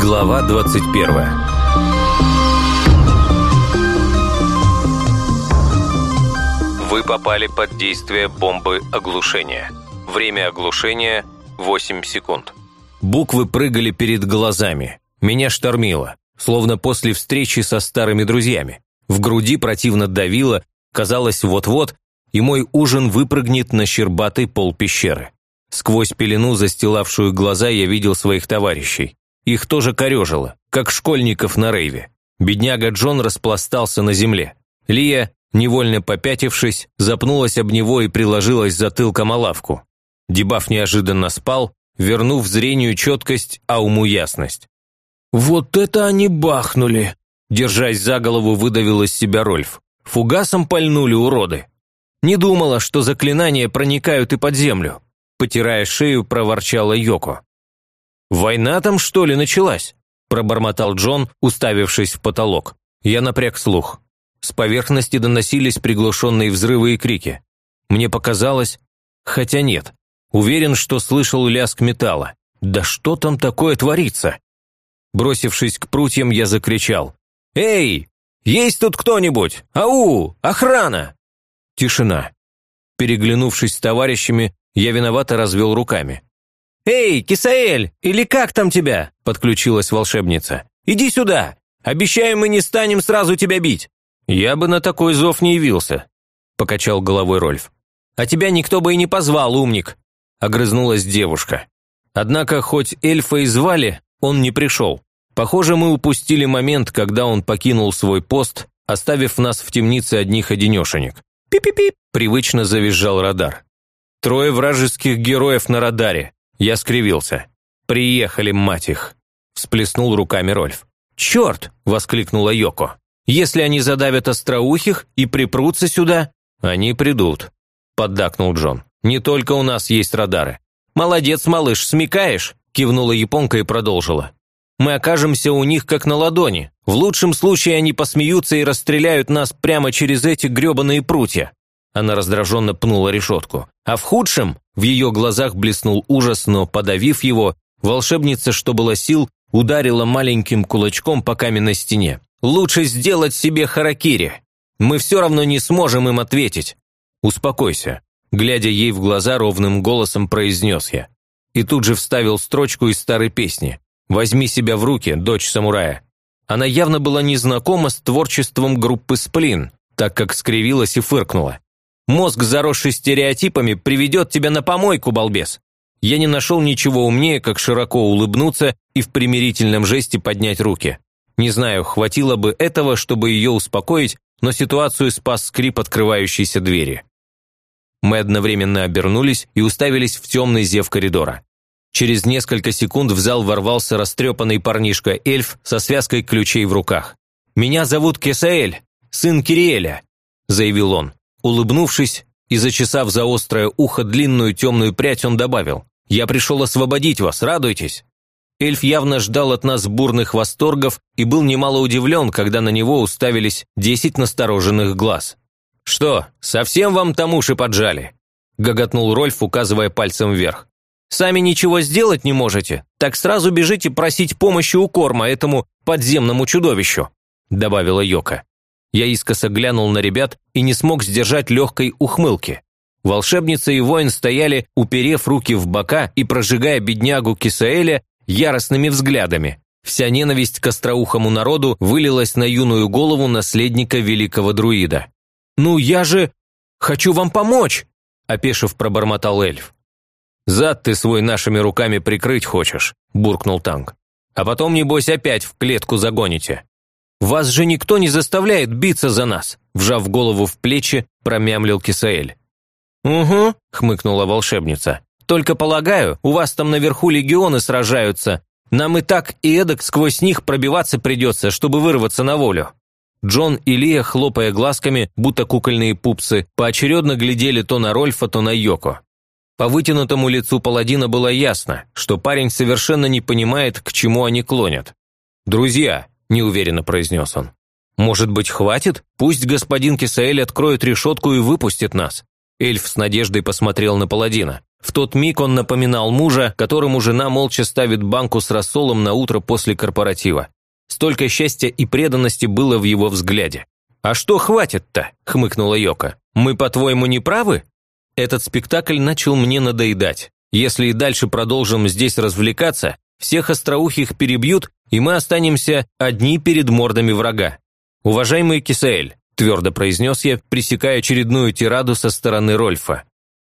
Глава 21 Вы попали под действие бомбы оглушения. Время оглушения – 8 секунд. Буквы прыгали перед глазами. Меня штормило, словно после встречи со старыми друзьями. В груди противно давило, казалось, вот-вот, и мой ужин выпрыгнет на щербатый пол пещеры. Сквозь пелену, застилавшую глаза, я видел своих товарищей. Их тоже корежило, как школьников на рейве. Бедняга Джон распластался на земле. Лия, невольно попятившись, запнулась об него и приложилась затылком о лавку. Дебаф неожиданно спал, вернув зрению четкость, а уму ясность. «Вот это они бахнули!» Держась за голову, выдавил из себя Рольф. «Фугасом пальнули уроды!» «Не думала, что заклинания проникают и под землю!» Потирая шею, проворчала Йоко. «Война там, что ли, началась?» пробормотал Джон, уставившись в потолок. Я напряг слух. С поверхности доносились приглушенные взрывы и крики. Мне показалось... Хотя нет. Уверен, что слышал лязг металла. Да что там такое творится? Бросившись к прутьям, я закричал. «Эй! Есть тут кто-нибудь? Ау! Охрана!» Тишина. Переглянувшись с товарищами, я виновато развел руками. «Эй, Кисаэль, или как там тебя?» – подключилась волшебница. «Иди сюда! Обещаю, мы не станем сразу тебя бить!» «Я бы на такой зов не явился», – покачал головой Рольф. «А тебя никто бы и не позвал, умник!» – огрызнулась девушка. Однако, хоть эльфа и звали, он не пришел. Похоже, мы упустили момент, когда он покинул свой пост, оставив нас в темнице одних-одинешенек. «Пи-пи-пи!» – привычно завизжал радар. Трое вражеских героев на радаре. Я скривился. «Приехали, мать их!» – всплеснул руками Рольф. «Черт!» – воскликнула Йоко. «Если они задавят остроухих и припрутся сюда...» «Они придут», – поддакнул Джон. «Не только у нас есть радары». «Молодец, малыш, смекаешь?» – кивнула японка и продолжила. «Мы окажемся у них как на ладони. В лучшем случае они посмеются и расстреляют нас прямо через эти гребаные прутья». Она раздраженно пнула решетку. А в худшем в ее глазах блеснул ужас, но, подавив его, волшебница, что было сил, ударила маленьким кулачком по каменной стене. «Лучше сделать себе харакири. Мы все равно не сможем им ответить». «Успокойся», – глядя ей в глаза, ровным голосом произнес я. И тут же вставил строчку из старой песни «Возьми себя в руки, дочь самурая». Она явно была незнакома с творчеством группы «Сплин», так как скривилась и фыркнула. Мозг, заросший стереотипами, приведет тебя на помойку, балбес. Я не нашел ничего умнее, как широко улыбнуться и в примирительном жесте поднять руки. Не знаю, хватило бы этого, чтобы ее успокоить, но ситуацию спас скрип открывающейся двери. Мы одновременно обернулись и уставились в темный зев коридора. Через несколько секунд в зал ворвался растрепанный парнишка-эльф со связкой ключей в руках. «Меня зовут Кесаэль, сын Кириэля», – заявил он. Улыбнувшись и зачесав за острое ухо длинную темную прядь, он добавил, «Я пришел освободить вас, радуйтесь». Эльф явно ждал от нас бурных восторгов и был немало удивлен, когда на него уставились десять настороженных глаз. «Что, совсем вам там уши поджали?» – гоготнул Рольф, указывая пальцем вверх. «Сами ничего сделать не можете, так сразу бежите просить помощи у корма этому подземному чудовищу», – добавила Йока. Я искоса глянул на ребят и не смог сдержать легкой ухмылки. Волшебница и воин стояли, уперев руки в бока и прожигая беднягу Кисаэля яростными взглядами. Вся ненависть к остроухому народу вылилась на юную голову наследника великого друида. «Ну я же... хочу вам помочь!» – опешив пробормотал эльф. «Зад ты свой нашими руками прикрыть хочешь», – буркнул танк. «А потом, небось, опять в клетку загоните». «Вас же никто не заставляет биться за нас», вжав голову в плечи, промямлил Кисаэль. «Угу», – хмыкнула волшебница. «Только полагаю, у вас там наверху легионы сражаются. Нам и так и эдак сквозь них пробиваться придется, чтобы вырваться на волю». Джон и Лия, хлопая глазками, будто кукольные пупсы, поочередно глядели то на Рольфа, то на Йоко. По вытянутому лицу паладина было ясно, что парень совершенно не понимает, к чему они клонят. «Друзья», – неуверенно произнес он. «Может быть, хватит? Пусть господин Кисаэль откроет решетку и выпустит нас». Эльф с надеждой посмотрел на паладина. В тот миг он напоминал мужа, которому жена молча ставит банку с рассолом на утро после корпоратива. Столько счастья и преданности было в его взгляде. «А что хватит-то?» – хмыкнула Йока. «Мы, по-твоему, не правы?» Этот спектакль начал мне надоедать. Если и дальше продолжим здесь развлекаться, всех остроухих перебьют, и мы останемся одни перед мордами врага. Уважаемый Кисаэль, твердо произнес я, пресекая очередную тираду со стороны Рольфа.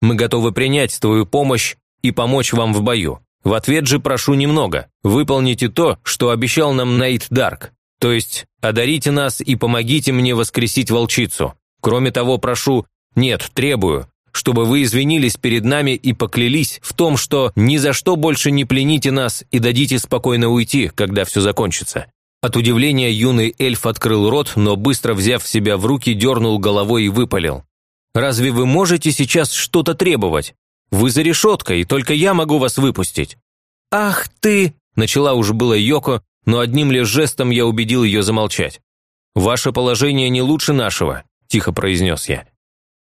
«Мы готовы принять твою помощь и помочь вам в бою. В ответ же прошу немного. Выполните то, что обещал нам Найт Дарк. То есть одарите нас и помогите мне воскресить волчицу. Кроме того, прошу, нет, требую, чтобы вы извинились перед нами и поклялись в том, что ни за что больше не плените нас и дадите спокойно уйти, когда все закончится. От удивления юный эльф открыл рот, но быстро взяв себя в руки, дернул головой и выпалил. «Разве вы можете сейчас что-то требовать? Вы за решеткой, только я могу вас выпустить». «Ах ты!» – начала уж было Йоко, но одним лишь жестом я убедил ее замолчать. «Ваше положение не лучше нашего», – тихо произнес я.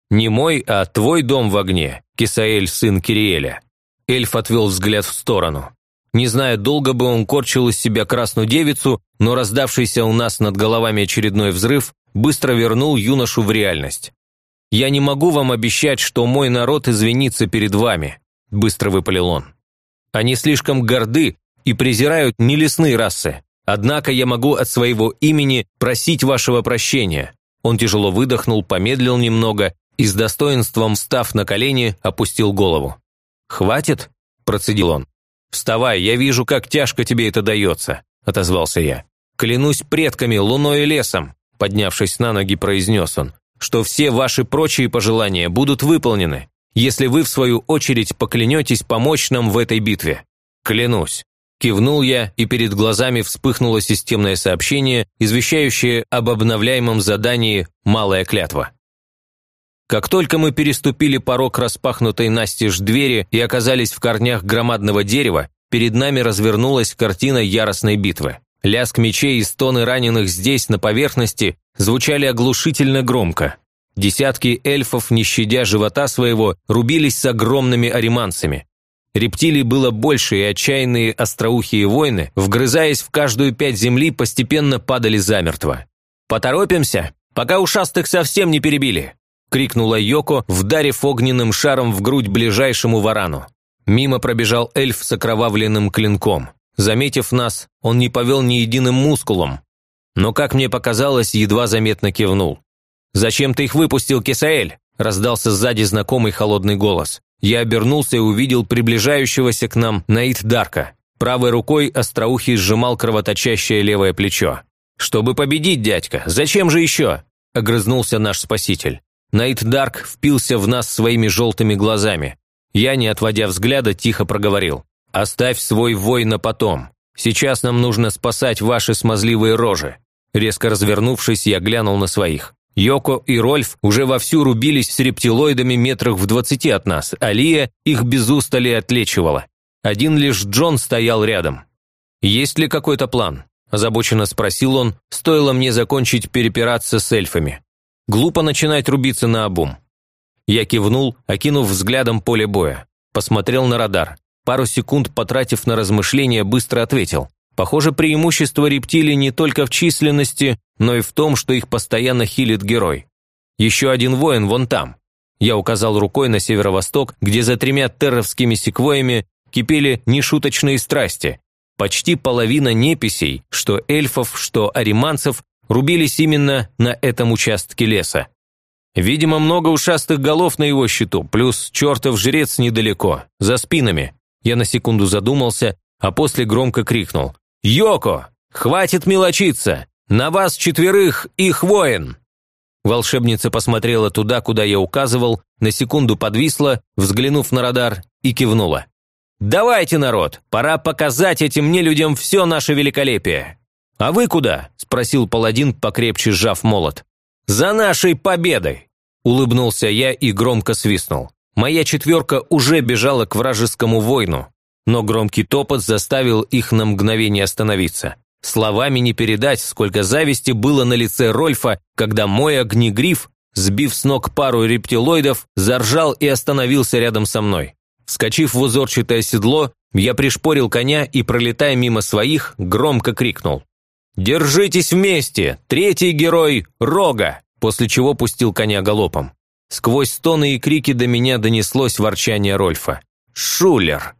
«Не мой, а твой дом в огне, Кисаэль, сын Кириэля». Эльф отвел взгляд в сторону. Не зная, долго бы он корчил из себя красную девицу, но раздавшийся у нас над головами очередной взрыв быстро вернул юношу в реальность. «Я не могу вам обещать, что мой народ извинится перед вами», – быстро выпалил он. «Они слишком горды и презирают не лесные расы. Однако я могу от своего имени просить вашего прощения». Он тяжело выдохнул, помедлил немного и с достоинством, став на колени, опустил голову. «Хватит?» – процедил он. «Вставай, я вижу, как тяжко тебе это дается», – отозвался я. «Клянусь предками, луной и лесом», – поднявшись на ноги, произнес он, «что все ваши прочие пожелания будут выполнены, если вы, в свою очередь, поклянетесь помочь нам в этой битве. Клянусь». Кивнул я, и перед глазами вспыхнуло системное сообщение, извещающее об обновляемом задании «Малая клятва». Как только мы переступили порог распахнутой настежь двери и оказались в корнях громадного дерева, перед нами развернулась картина яростной битвы. Лязг мечей и стоны раненых здесь, на поверхности, звучали оглушительно громко. Десятки эльфов, не щадя живота своего, рубились с огромными ариманцами. Рептилий было больше, и отчаянные остроухие воины, вгрызаясь в каждую пять земли, постепенно падали замертво. «Поторопимся, пока ушастых совсем не перебили!» – крикнула Йоко, вдарив огненным шаром в грудь ближайшему варану. Мимо пробежал эльф с окровавленным клинком. Заметив нас, он не повел ни единым мускулом, но, как мне показалось, едва заметно кивнул. «Зачем ты их выпустил, Кисаэль?» – раздался сзади знакомый холодный голос. Я обернулся и увидел приближающегося к нам Наид Дарка. Правой рукой остроухий сжимал кровоточащее левое плечо. «Чтобы победить, дядька, зачем же еще?» – огрызнулся наш спаситель. Найт Дарк впился в нас своими желтыми глазами. Я, не отводя взгляда, тихо проговорил. «Оставь свой вой на потом. Сейчас нам нужно спасать ваши смазливые рожи». Резко развернувшись, я глянул на своих. Йоко и Рольф уже вовсю рубились с рептилоидами метрах в двадцати от нас, а Лия их без устали отлечивала. Один лишь Джон стоял рядом. «Есть ли какой-то план?» – озабоченно спросил он, стоило мне закончить перепираться с эльфами. Глупо начинать рубиться на обум. Я кивнул, окинув взглядом поле боя. Посмотрел на радар. Пару секунд потратив на размышления, быстро ответил. Похоже, преимущество рептилий не только в численности, но и в том, что их постоянно хилит герой. Еще один воин вон там. Я указал рукой на северо-восток, где за тремя терровскими секвоями кипели нешуточные страсти. Почти половина неписей, что эльфов, что ариманцев, рубились именно на этом участке леса. Видимо, много ушастых голов на его счету, плюс чертов жрец недалеко, за спинами. Я на секунду задумался, а после громко крикнул. «Йоко! Хватит мелочиться! На вас четверых их воин!» Волшебница посмотрела туда, куда я указывал, на секунду подвисла, взглянув на радар, и кивнула. «Давайте, народ, пора показать этим нелюдям все наше великолепие!» «А вы куда?» – спросил паладин, покрепче сжав молот. «За нашей победой!» – улыбнулся я и громко свистнул. Моя четверка уже бежала к вражескому войну, но громкий топот заставил их на мгновение остановиться. Словами не передать, сколько зависти было на лице Рольфа, когда мой огнегриф сбив с ног пару рептилоидов, заржал и остановился рядом со мной. Вскочив в узорчатое седло, я пришпорил коня и, пролетая мимо своих, громко крикнул. «Держитесь вместе! Третий герой – Рога!» После чего пустил коня галопом. Сквозь стоны и крики до меня донеслось ворчание Рольфа. «Шулер!»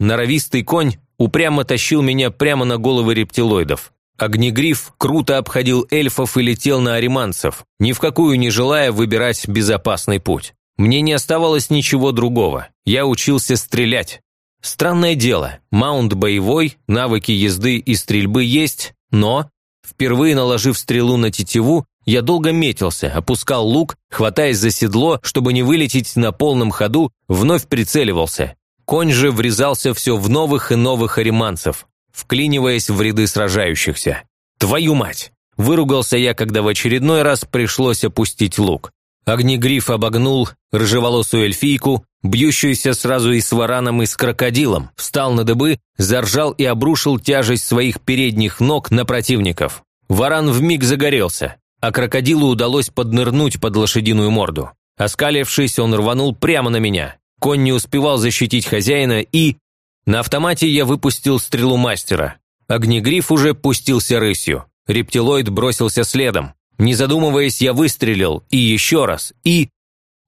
Норовистый конь упрямо тащил меня прямо на головы рептилоидов. Огнегриф круто обходил эльфов и летел на ариманцев, ни в какую не желая выбирать безопасный путь. Мне не оставалось ничего другого. Я учился стрелять. Странное дело, маунт боевой, навыки езды и стрельбы есть, но, впервые наложив стрелу на тетиву, я долго метился, опускал лук, хватаясь за седло, чтобы не вылететь на полном ходу, вновь прицеливался. Конь же врезался все в новых и новых ариманцев, вклиниваясь в ряды сражающихся. «Твою мать!» – выругался я, когда в очередной раз пришлось опустить лук. Огнегриф обогнул рыжеволосую эльфийку, бьющуюся сразу и с вараном, и с крокодилом, встал на дыбы, заржал и обрушил тяжесть своих передних ног на противников. Варан вмиг загорелся, а крокодилу удалось поднырнуть под лошадиную морду. Оскалившись, он рванул прямо на меня. Конь не успевал защитить хозяина и... На автомате я выпустил стрелу мастера. Огнегриф уже пустился рысью. Рептилоид бросился следом. Не задумываясь, я выстрелил, и еще раз, и...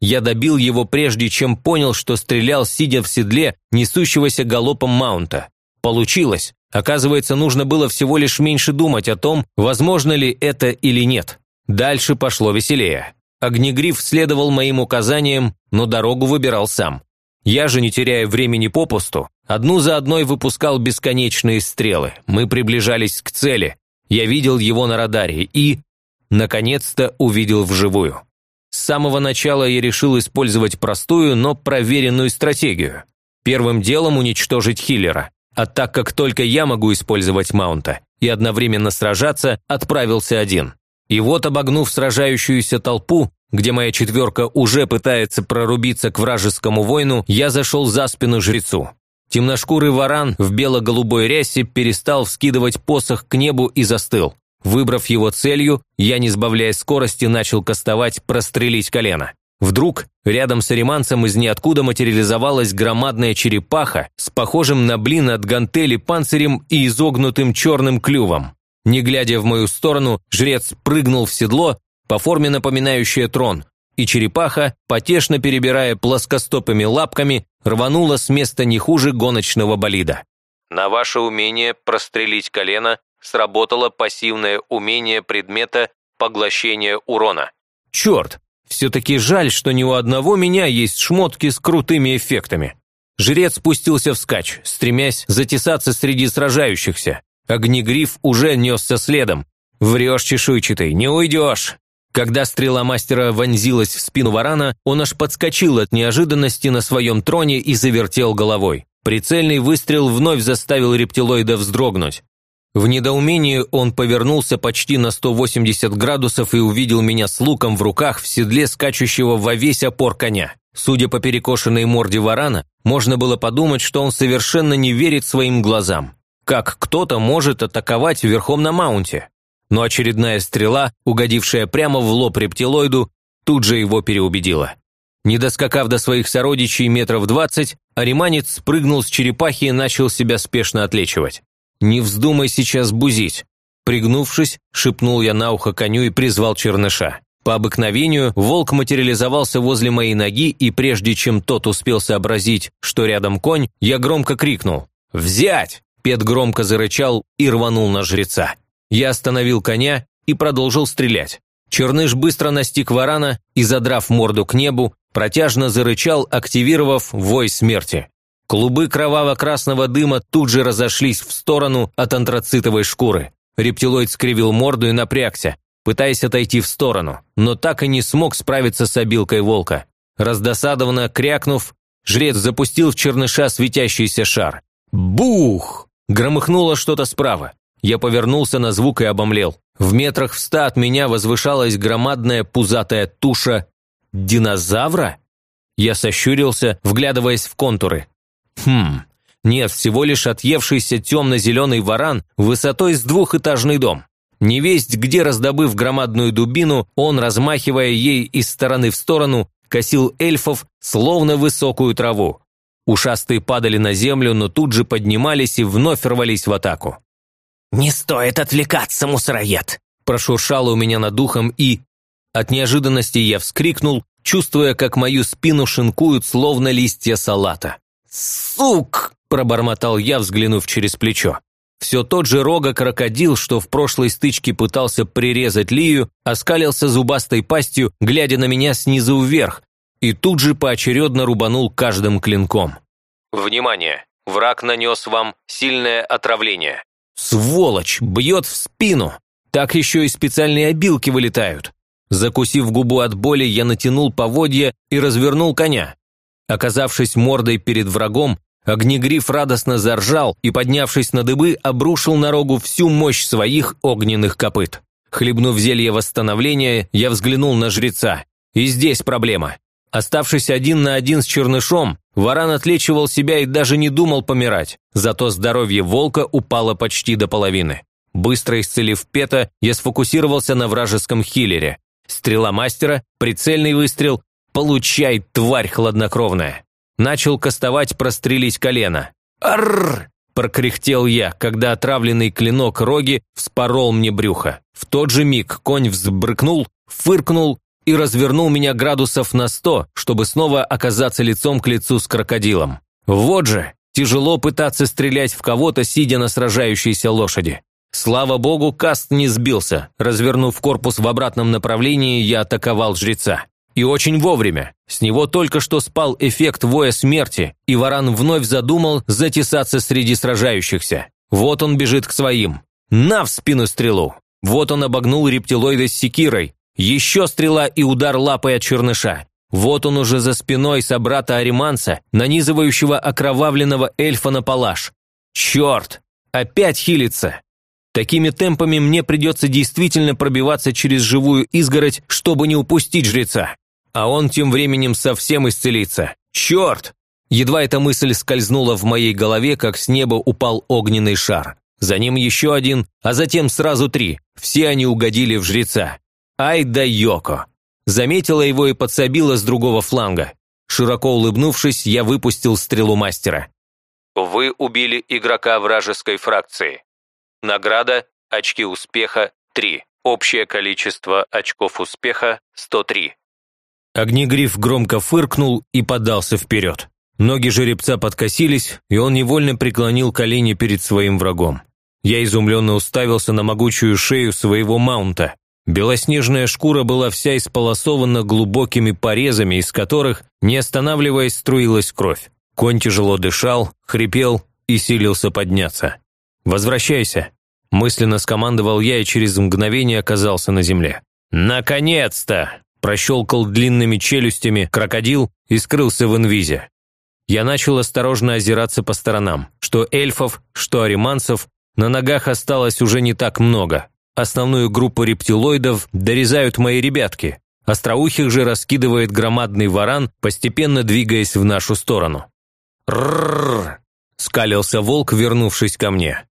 Я добил его прежде, чем понял, что стрелял, сидя в седле, несущегося галопом маунта. Получилось. Оказывается, нужно было всего лишь меньше думать о том, возможно ли это или нет. Дальше пошло веселее. Огнегриф следовал моим указаниям, но дорогу выбирал сам. Я же, не теряя времени попусту, одну за одной выпускал бесконечные стрелы. Мы приближались к цели. Я видел его на радаре и, наконец-то, увидел вживую. С самого начала я решил использовать простую, но проверенную стратегию. Первым делом уничтожить хиллера. А так как только я могу использовать маунта и одновременно сражаться, отправился один. И вот, обогнув сражающуюся толпу, где моя четверка уже пытается прорубиться к вражескому воину, я зашел за спину жрецу. Темношкурый варан в бело-голубой рясе перестал вскидывать посох к небу и застыл. Выбрав его целью, я, не сбавляя скорости, начал кастовать «прострелить колено». Вдруг рядом с ариманцем из ниоткуда материализовалась громадная черепаха с похожим на блин от гантели панцирем и изогнутым черным клювом. Не глядя в мою сторону, жрец прыгнул в седло, по форме напоминающее трон, и черепаха, потешно перебирая плоскостопыми лапками, рванула с места не хуже гоночного болида. На ваше умение прострелить колено сработало пассивное умение предмета поглощения урона. Черт, все-таки жаль, что ни у одного меня есть шмотки с крутыми эффектами. Жрец спустился вскачь, стремясь затесаться среди сражающихся. Огнегриф уже несся следом. «Врешь, чешуйчатый, не уйдешь!» Когда стрела мастера вонзилась в спину варана, он аж подскочил от неожиданности на своем троне и завертел головой. Прицельный выстрел вновь заставил рептилоида вздрогнуть. В недоумении он повернулся почти на 180 градусов и увидел меня с луком в руках в седле скачущего во весь опор коня. Судя по перекошенной морде варана, можно было подумать, что он совершенно не верит своим глазам. Как кто-то может атаковать верхом на маунте? Но очередная стрела, угодившая прямо в лоб рептилоиду, тут же его переубедила. Не доскакав до своих сородичей метров двадцать, ариманец спрыгнул с черепахи и начал себя спешно отлечивать. «Не вздумай сейчас бузить!» Пригнувшись, шепнул я на ухо коню и призвал черныша. По обыкновению, волк материализовался возле моей ноги, и прежде чем тот успел сообразить, что рядом конь, я громко крикнул «Взять!» Пет громко зарычал и рванул на жреца. Я остановил коня и продолжил стрелять. Черныш быстро настиг варана и, задрав морду к небу, протяжно зарычал, активировав вой смерти. Клубы кроваво-красного дыма тут же разошлись в сторону от антрацитовой шкуры. Рептилоид скривил морду и напрягся, пытаясь отойти в сторону, но так и не смог справиться с обилкой волка. Раздосадованно крякнув, жрец запустил в черныша светящийся шар. Бух! Громыхнуло что-то справа. Я повернулся на звук и обомлел. В метрах в ста от меня возвышалась громадная пузатая туша динозавра? Я сощурился, вглядываясь в контуры. Хм, нет, всего лишь отъевшийся темно-зеленый варан высотой с двухэтажный дом. Невесть, где раздобыв громадную дубину, он, размахивая ей из стороны в сторону, косил эльфов, словно высокую траву. Ушастые падали на землю, но тут же поднимались и вновь рвались в атаку. «Не стоит отвлекаться, мусороед!» Прошуршало у меня над духом и... От неожиданности я вскрикнул, чувствуя, как мою спину шинкуют, словно листья салата. «Сук!» – пробормотал я, взглянув через плечо. Все тот же рога-крокодил, что в прошлой стычке пытался прирезать Лию, оскалился зубастой пастью, глядя на меня снизу вверх, и тут же поочередно рубанул каждым клинком. «Внимание! Враг нанес вам сильное отравление». «Сволочь! Бьет в спину! Так еще и специальные обилки вылетают!» Закусив губу от боли, я натянул поводья и развернул коня. Оказавшись мордой перед врагом, Огнегриф радостно заржал и, поднявшись на дыбы, обрушил на рогу всю мощь своих огненных копыт. Хлебнув зелье восстановления, я взглянул на жреца. И здесь проблема. Оставшись один на один с чернышом, варан отлечивал себя и даже не думал помирать. Зато здоровье волка упало почти до половины. Быстро исцелив Пета, я сфокусировался на вражеском хиллере. Стрела мастера, прицельный выстрел. Получай, тварь хладнокровная. Начал кастовать прострелить колено. «Арррр!» – прокряхтел я, когда отравленный клинок роги вспорол мне брюхо. В тот же миг конь взбрыкнул, фыркнул и развернул меня градусов на сто, чтобы снова оказаться лицом к лицу с крокодилом. Вот же, тяжело пытаться стрелять в кого-то, сидя на сражающейся лошади. Слава богу, каст не сбился. Развернув корпус в обратном направлении, я атаковал жреца. И очень вовремя. С него только что спал эффект воя смерти, и Варан вновь задумал затесаться среди сражающихся. Вот он бежит к своим. На в спину стрелу! Вот он обогнул рептилоида с секирой. Еще стрела и удар лапой от черныша. Вот он уже за спиной собрата Ариманса, нанизывающего окровавленного эльфа на палаш. Черт! Опять хилится! Такими темпами мне придется действительно пробиваться через живую изгородь, чтобы не упустить жреца а он тем временем совсем исцелится. Черт! Едва эта мысль скользнула в моей голове, как с неба упал огненный шар. За ним еще один, а затем сразу три. Все они угодили в жреца. Ай да Йоко! Заметила его и подсобила с другого фланга. Широко улыбнувшись, я выпустил стрелу мастера. Вы убили игрока вражеской фракции. Награда – очки успеха – 3. Общее количество очков успеха – 103. Огнегриф громко фыркнул и подался вперед. Ноги жеребца подкосились, и он невольно преклонил колени перед своим врагом. Я изумленно уставился на могучую шею своего маунта. Белоснежная шкура была вся исполосована глубокими порезами, из которых, не останавливаясь, струилась кровь. Конь тяжело дышал, хрипел и силился подняться. «Возвращайся!» – мысленно скомандовал я и через мгновение оказался на земле. «Наконец-то!» Прощелкал длинными челюстями крокодил и скрылся в инвизе. Я начал осторожно озираться по сторонам. Что эльфов, что ариманцев, на ногах осталось уже не так много. Основную группу рептилоидов дорезают мои ребятки. Остроухих же раскидывает громадный варан, постепенно двигаясь в нашу сторону. «Ррррр!» – скалился волк, вернувшись ко мне.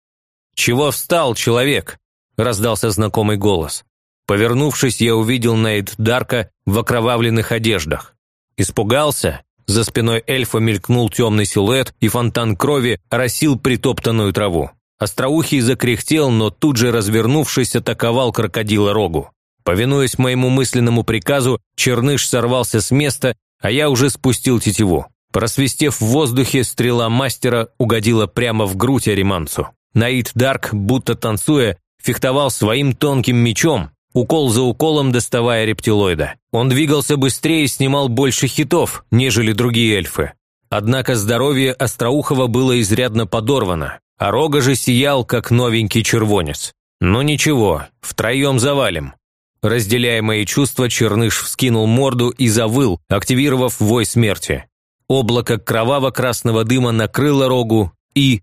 «Чего встал, человек?» – раздался знакомый голос. Повернувшись, я увидел Нейт Дарка в окровавленных одеждах. Испугался? За спиной эльфа мелькнул темный силуэт, и фонтан крови оросил притоптанную траву. Остроухий закряхтел, но тут же, развернувшись, атаковал крокодила рогу. Повинуясь моему мысленному приказу, черныш сорвался с места, а я уже спустил тетиву. Просвистев в воздухе, стрела мастера угодила прямо в грудь ариманцу. Наид Дарк, будто танцуя, фехтовал своим тонким мечом, укол за уколом доставая рептилоида. Он двигался быстрее и снимал больше хитов, нежели другие эльфы. Однако здоровье Остроухова было изрядно подорвано, а Рога же сиял, как новенький червонец. Но ничего, втроем завалим. Разделяя мои чувства, Черныш вскинул морду и завыл, активировав вой смерти. Облако кроваво-красного дыма накрыло Рогу и...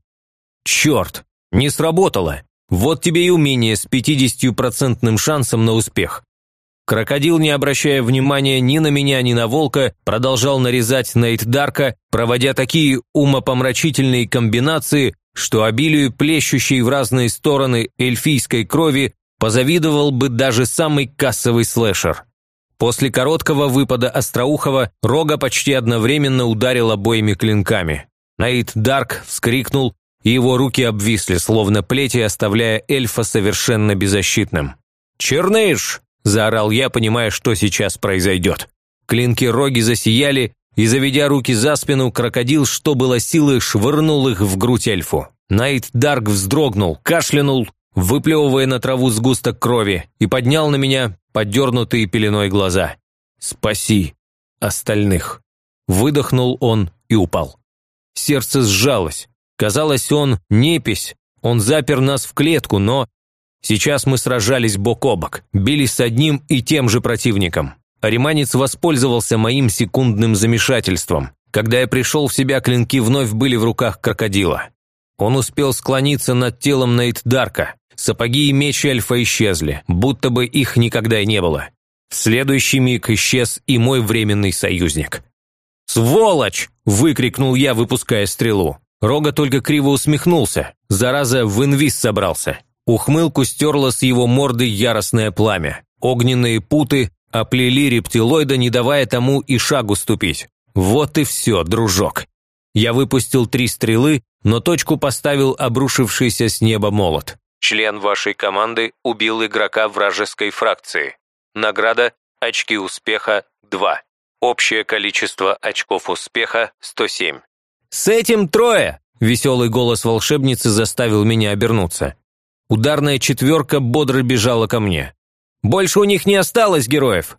Черт! Не сработало! Вот тебе и умение с 50% шансом на успех. Крокодил, не обращая внимания ни на меня, ни на волка, продолжал нарезать Нейт Дарка, проводя такие умопомрачительные комбинации, что обилию плещущей в разные стороны эльфийской крови позавидовал бы даже самый кассовый слэшер. После короткого выпада Остроухова Рога почти одновременно ударил обоими клинками. Наид Дарк вскрикнул, и его руки обвисли, словно плети, оставляя эльфа совершенно беззащитным. «Черныш!» – заорал я, понимая, что сейчас произойдет. Клинки Роги засияли, и, заведя руки за спину, крокодил, что было силы, швырнул их в грудь эльфу. Найт Дарк вздрогнул, кашлянул, выплевывая на траву сгусток крови, и поднял на меня подернутые пеленой глаза. «Спаси остальных!» Выдохнул он и упал. Сердце сжалось. Казалось, он непись, он запер нас в клетку, но... Сейчас мы сражались бок о бок, бились с одним и тем же противником. Ариманец воспользовался моим секундным замешательством. Когда я пришел в себя, клинки вновь были в руках крокодила. Он успел склониться над телом Нейтдарка. Сапоги и меч эльфа исчезли, будто бы их никогда и не было. В следующий миг исчез и мой временный союзник. «Сволочь!» – выкрикнул я, выпуская стрелу. Рога только криво усмехнулся. Зараза в инвиз собрался. Ухмылку стерло с его морды яростное пламя. Огненные путы оплели рептилоида, не давая тому и шагу ступить. Вот и все, дружок. Я выпустил три стрелы, но точку поставил обрушившийся с неба молот. Член вашей команды убил игрока вражеской фракции. Награда – очки успеха – 2. Общее количество очков успеха – 107. «С этим трое!» – веселый голос волшебницы заставил меня обернуться. Ударная четверка бодро бежала ко мне. «Больше у них не осталось героев!»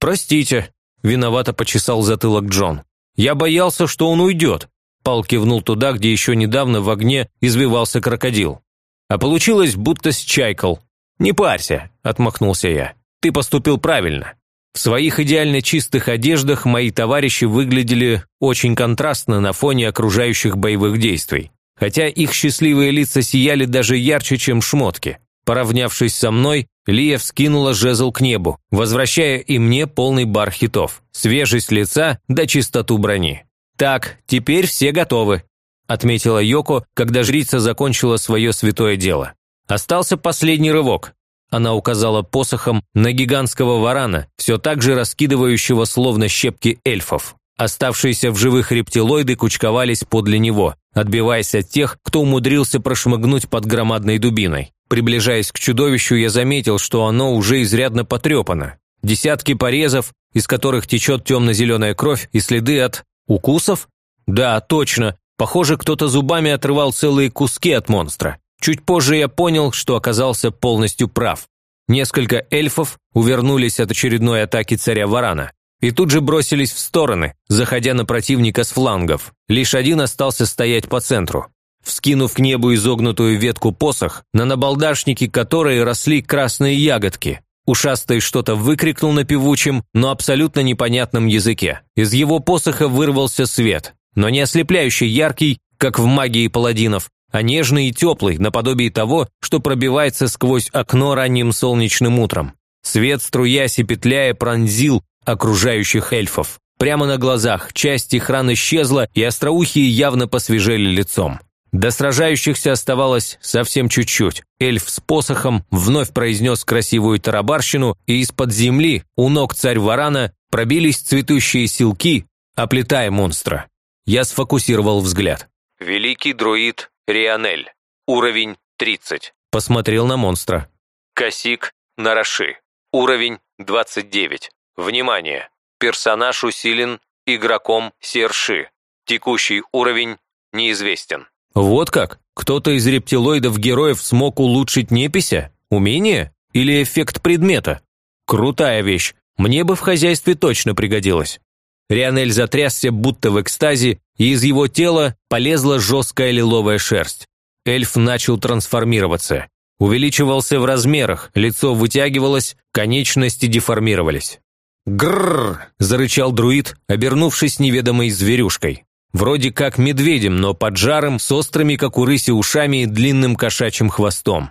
«Простите», – виновато почесал затылок Джон. «Я боялся, что он уйдет». Пал кивнул туда, где еще недавно в огне извивался крокодил. А получилось, будто с чайкал. «Не парься», – отмахнулся я. «Ты поступил правильно. В своих идеально чистых одеждах мои товарищи выглядели очень контрастно на фоне окружающих боевых действий. Хотя их счастливые лица сияли даже ярче, чем шмотки. Поравнявшись со мной, Лия вскинула жезл к небу, возвращая и мне полный бар хитов, свежесть лица да чистоту брони. «Так, теперь все готовы», – отметила Йоко, когда жрица закончила свое святое дело. Остался последний рывок. Она указала посохом на гигантского варана, все так же раскидывающего словно щепки эльфов. Оставшиеся в живых рептилоиды кучковались подле него, отбиваясь от тех, кто умудрился прошмыгнуть под громадной дубиной. Приближаясь к чудовищу, я заметил, что оно уже изрядно потрепано. Десятки порезов, из которых течет темно-зеленая кровь, и следы от... укусов? Да, точно. Похоже, кто-то зубами отрывал целые куски от монстра. Чуть позже я понял, что оказался полностью прав. Несколько эльфов увернулись от очередной атаки царя Варана и тут же бросились в стороны, заходя на противника с флангов. Лишь один остался стоять по центру. Вскинув к небу изогнутую ветку посох, на набалдашнике которой росли красные ягодки, Ушастый что-то выкрикнул на певучем, но абсолютно непонятном языке. Из его посоха вырвался свет, но не ослепляющий яркий, как в магии паладинов, а нежный и теплый, наподобие того, что пробивается сквозь окно ранним солнечным утром. Свет, струясь и петляя, пронзил окружающих эльфов. Прямо на глазах часть их ран исчезла, и остроухие явно посвежели лицом. До сражающихся оставалось совсем чуть-чуть. Эльф с посохом вновь произнес красивую тарабарщину, и из-под земли, у ног царь Варана, пробились цветущие силки, оплетая монстра. Я сфокусировал взгляд. «Великий друид Рианель. Уровень 30. Посмотрел на монстра. Косик Нараши. Уровень 29. Внимание! Персонаж усилен игроком Серши. Текущий уровень неизвестен. Вот как? Кто-то из рептилоидов-героев смог улучшить непися? Умение? Или эффект предмета? Крутая вещь. Мне бы в хозяйстве точно пригодилась. Рианель затрясся, будто в экстазе, и из его тела полезла жесткая лиловая шерсть. Эльф начал трансформироваться. Увеличивался в размерах, лицо вытягивалось, конечности деформировались. «Грррр!» – зарычал друид, обернувшись неведомой зверюшкой. Вроде как медведем, но под жаром, с острыми, как у рыси, ушами и длинным кошачьим хвостом.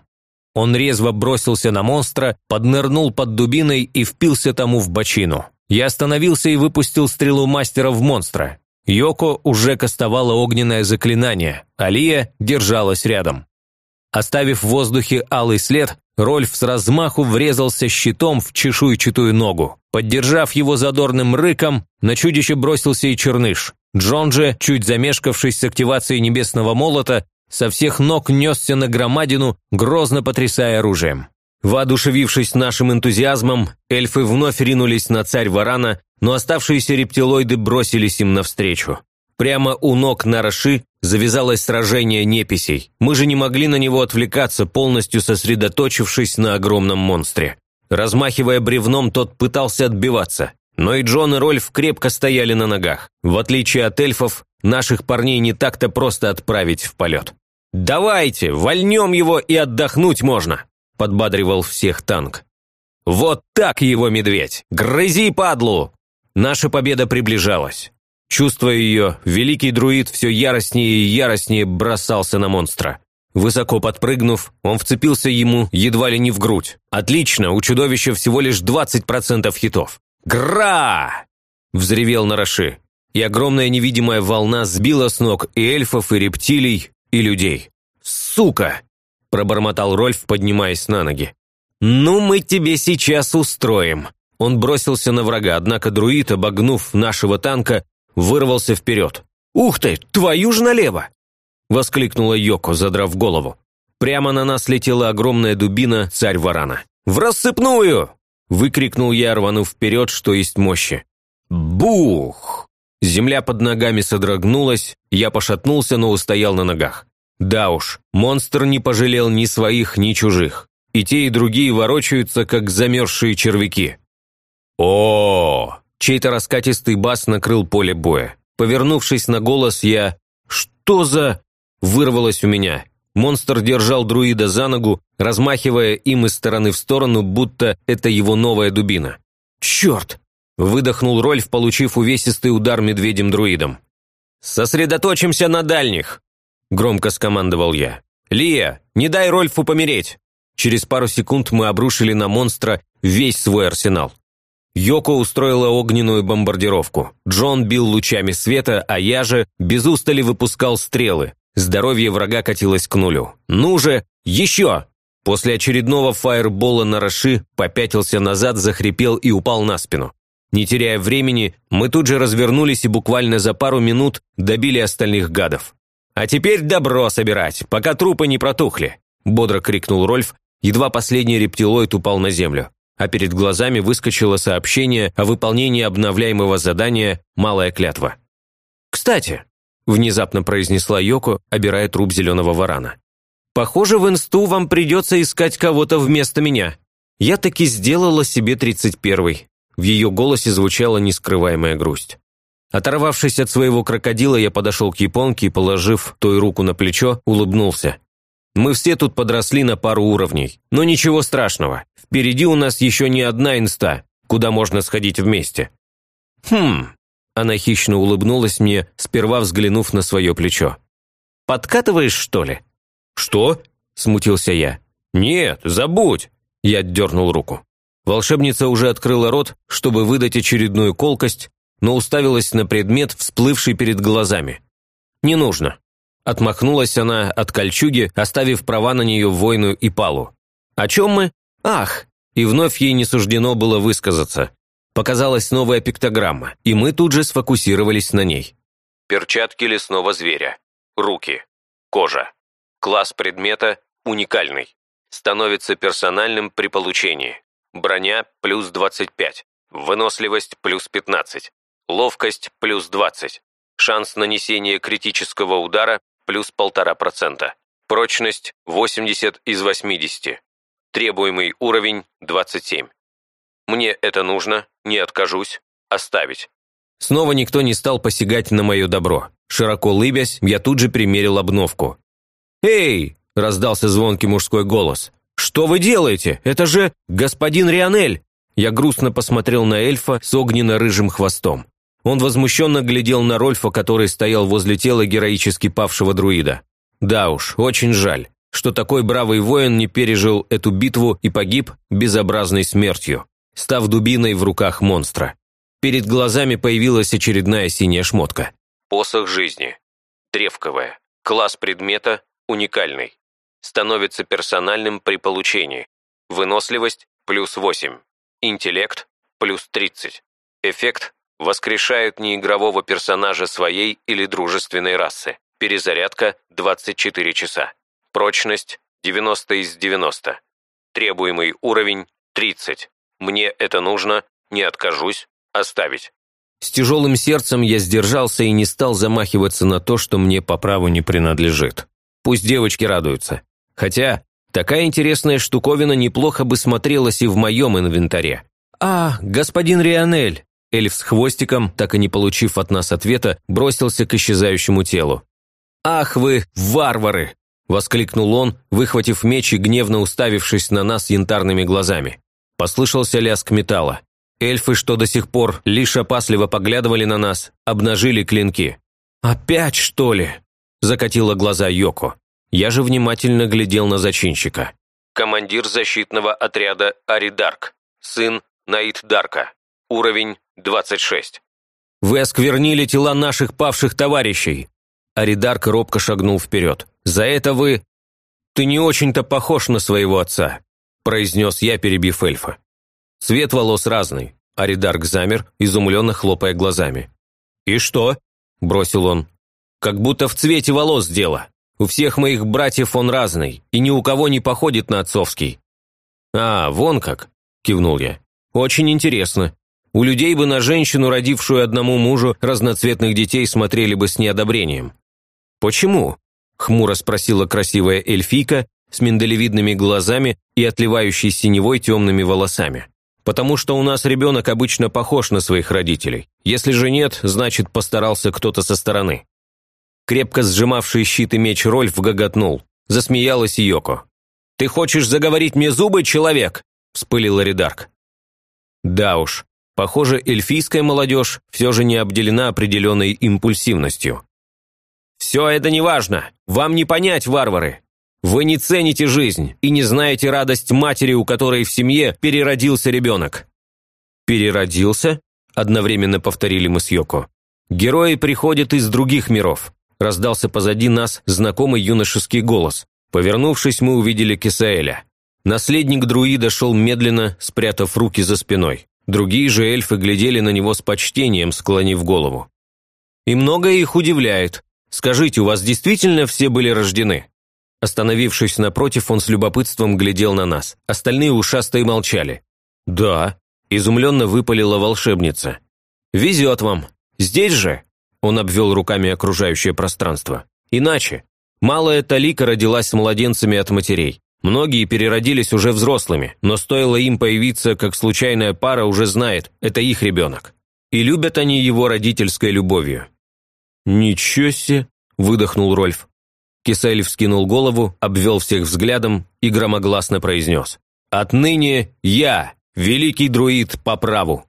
Он резво бросился на монстра, поднырнул под дубиной и впился тому в бочину. Я остановился и выпустил стрелу мастера в монстра. Йоко уже кастовала огненное заклинание, Алия держалась рядом. Оставив в воздухе алый след, Рольф с размаху врезался щитом в чешуйчатую ногу. Поддержав его задорным рыком, на чудище бросился и черныш. Джон же, чуть замешкавшись с активацией небесного молота, со всех ног несся на громадину, грозно потрясая оружием. Воодушевившись нашим энтузиазмом, эльфы вновь ринулись на царь Варана, но оставшиеся рептилоиды бросились им навстречу. Прямо у ног Нараши завязалось сражение неписей. Мы же не могли на него отвлекаться, полностью сосредоточившись на огромном монстре. Размахивая бревном, тот пытался отбиваться. Но и Джон и Рольф крепко стояли на ногах. В отличие от эльфов, наших парней не так-то просто отправить в полет. «Давайте, вольнем его и отдохнуть можно!» – подбадривал всех танк. «Вот так его, медведь! Грызи, падлу!» Наша победа приближалась. Чувствуя ее, великий друид все яростнее и яростнее бросался на монстра. Высоко подпрыгнув, он вцепился ему едва ли не в грудь. «Отлично, у чудовища всего лишь 20% хитов!» «Гра!» – взревел Нараши. И огромная невидимая волна сбила с ног и эльфов, и рептилий, и людей. «Сука!» – пробормотал Рольф, поднимаясь на ноги. «Ну, мы тебе сейчас устроим!» Он бросился на врага, однако друид, обогнув нашего танка, вырвался вперед. «Ух ты, твою же налево!» – воскликнула Йоко, задрав голову. Прямо на нас летела огромная дубина царь Варана. «В рассыпную!» – выкрикнул я, рванув вперед, что есть мощи. «Бух!» Земля под ногами содрогнулась, я пошатнулся, но устоял на ногах. Да уж, монстр не пожалел ни своих, ни чужих. И те, и другие ворочаются, как замерзшие червяки. о Чей-то раскатистый бас накрыл поле боя. Повернувшись на голос, я «Что за...» вырвалось у меня. Монстр держал друида за ногу, размахивая им из стороны в сторону, будто это его новая дубина. «Черт!» – выдохнул Рольф, получив увесистый удар медведем-друидом. «Сосредоточимся на дальних!» Громко скомандовал я. «Лия, не дай Рольфу помереть!» Через пару секунд мы обрушили на монстра весь свой арсенал. Йоко устроила огненную бомбардировку. Джон бил лучами света, а я же без устали выпускал стрелы. Здоровье врага катилось к нулю. «Ну же, еще!» После очередного фаербола на Раши попятился назад, захрипел и упал на спину. Не теряя времени, мы тут же развернулись и буквально за пару минут добили остальных гадов. «А теперь добро собирать, пока трупы не протухли!» – бодро крикнул Рольф, едва последний рептилоид упал на землю. А перед глазами выскочило сообщение о выполнении обновляемого задания «Малая клятва». «Кстати», – внезапно произнесла Йоко, обирая труп зеленого варана. «Похоже, в инсту вам придется искать кого-то вместо меня. Я таки сделала себе тридцать первый». В ее голосе звучала нескрываемая грусть. Оторвавшись от своего крокодила, я подошел к японке и, положив той руку на плечо, улыбнулся. Мы все тут подросли на пару уровней. Но ничего страшного. Впереди у нас еще не одна инста, куда можно сходить вместе. Хм. Она хищно улыбнулась мне, сперва взглянув на свое плечо. «Подкатываешь, что ли?» «Что?» – смутился я. «Нет, забудь!» – я отдернул руку. Волшебница уже открыла рот, чтобы выдать очередную колкость, но уставилась на предмет, всплывший перед глазами. «Не нужно». Отмахнулась она от кольчуги, оставив права на нее войну и палу. «О чем мы? Ах!» И вновь ей не суждено было высказаться. Показалась новая пиктограмма, и мы тут же сфокусировались на ней. Перчатки лесного зверя. Руки. Кожа. Класс предмета уникальный. Становится персональным при получении. Броня плюс 25. Выносливость плюс 15. Ловкость – плюс 20. Шанс нанесения критического удара – плюс 1,5%. Прочность – 80 из 80. Требуемый уровень – 27. Мне это нужно, не откажусь. Оставить. Снова никто не стал посягать на мое добро. Широко лыбясь, я тут же примерил обновку. «Эй!» – раздался звонкий мужской голос. «Что вы делаете? Это же господин Рионель!» Я грустно посмотрел на эльфа с огненно-рыжим хвостом. Он возмущенно глядел на Рольфа, который стоял возле тела героически павшего друида. Да уж, очень жаль, что такой бравый воин не пережил эту битву и погиб безобразной смертью, став дубиной в руках монстра. Перед глазами появилась очередная синяя шмотка. Посох жизни. Древковая. Класс предмета уникальный. становится персональным при получении. Выносливость – плюс 8. Интеллект – плюс 30. Эффект – воскрешает неигрового персонажа своей или дружественной расы. Перезарядка – 24 часа. Прочность – 90 из 90. Требуемый уровень – 30. Мне это нужно, не откажусь, оставить. С тяжелым сердцем я сдержался и не стал замахиваться на то, что мне по праву не принадлежит. Пусть девочки радуются. Хотя, такая интересная штуковина неплохо бы смотрелась и в моем инвентаре. «А, господин Рионель!» Эльф с хвостиком, так и не получив от нас ответа, бросился к исчезающему телу. «Ах вы, варвары!» – воскликнул он, выхватив меч и гневно уставившись на нас янтарными глазами. Послышался лязг металла. Эльфы, что до сих пор лишь опасливо поглядывали на нас, обнажили клинки. «Опять, что ли?» – закатила глаза Йоко. Я же внимательно глядел на зачинщика. Командир защитного отряда Аридарк, сын Наид Дарка, уровень 26. «Вы осквернили тела наших павших товарищей!» Аридарк робко шагнул вперед. «За это вы...» «Ты не очень-то похож на своего отца», произнес я, перебив эльфа. Цвет волос разный. Аридарк замер, изумленно хлопая глазами. «И что?» – бросил он. «Как будто в цвете волос дело. У всех моих братьев он разный, и ни у кого не походит на отцовский». «А, вон как!» – кивнул я. «Очень интересно. У людей бы на женщину, родившую одному мужу, разноцветных детей смотрели бы с неодобрением». «Почему?» – хмуро спросила красивая эльфийка с миндалевидными глазами и отливающей синевой темными волосами потому что у нас ребенок обычно похож на своих родителей. Если же нет, значит, постарался кто-то со стороны». Крепко сжимавший щит и меч Рольф гоготнул. Засмеялась Йоко. «Ты хочешь заговорить мне зубы, человек?» – вспылил Ридарк. Да уж, похоже, эльфийская молодежь все же не обделена определенной импульсивностью. «Все это не важно. Вам не понять, варвары. Вы не цените жизнь и не знаете радость матери, у которой в семье переродился ребенок». «Переродился?» – одновременно повторили мы с Йоко. «Герои приходят из других миров», – раздался позади нас знакомый юношеский голос. Повернувшись, мы увидели Кисаэля. Наследник друида шел медленно, спрятав руки за спиной. Другие же эльфы глядели на него с почтением, склонив голову. «И многое их удивляет. Скажите, у вас действительно все были рождены?» Остановившись напротив, он с любопытством глядел на нас. Остальные ушастые молчали. «Да», – изумленно выпалила волшебница. «Везет вам. Здесь же?» Он обвел руками окружающее пространство. «Иначе. Малая Талика родилась с младенцами от матерей. Многие переродились уже взрослыми, но стоило им появиться, как случайная пара уже знает, это их ребенок. И любят они его родительской любовью». «Ничего себе!» – выдохнул Рольф. Кисель вскинул голову, обвел всех взглядом и громогласно произнес. «Отныне я, великий друид по праву!»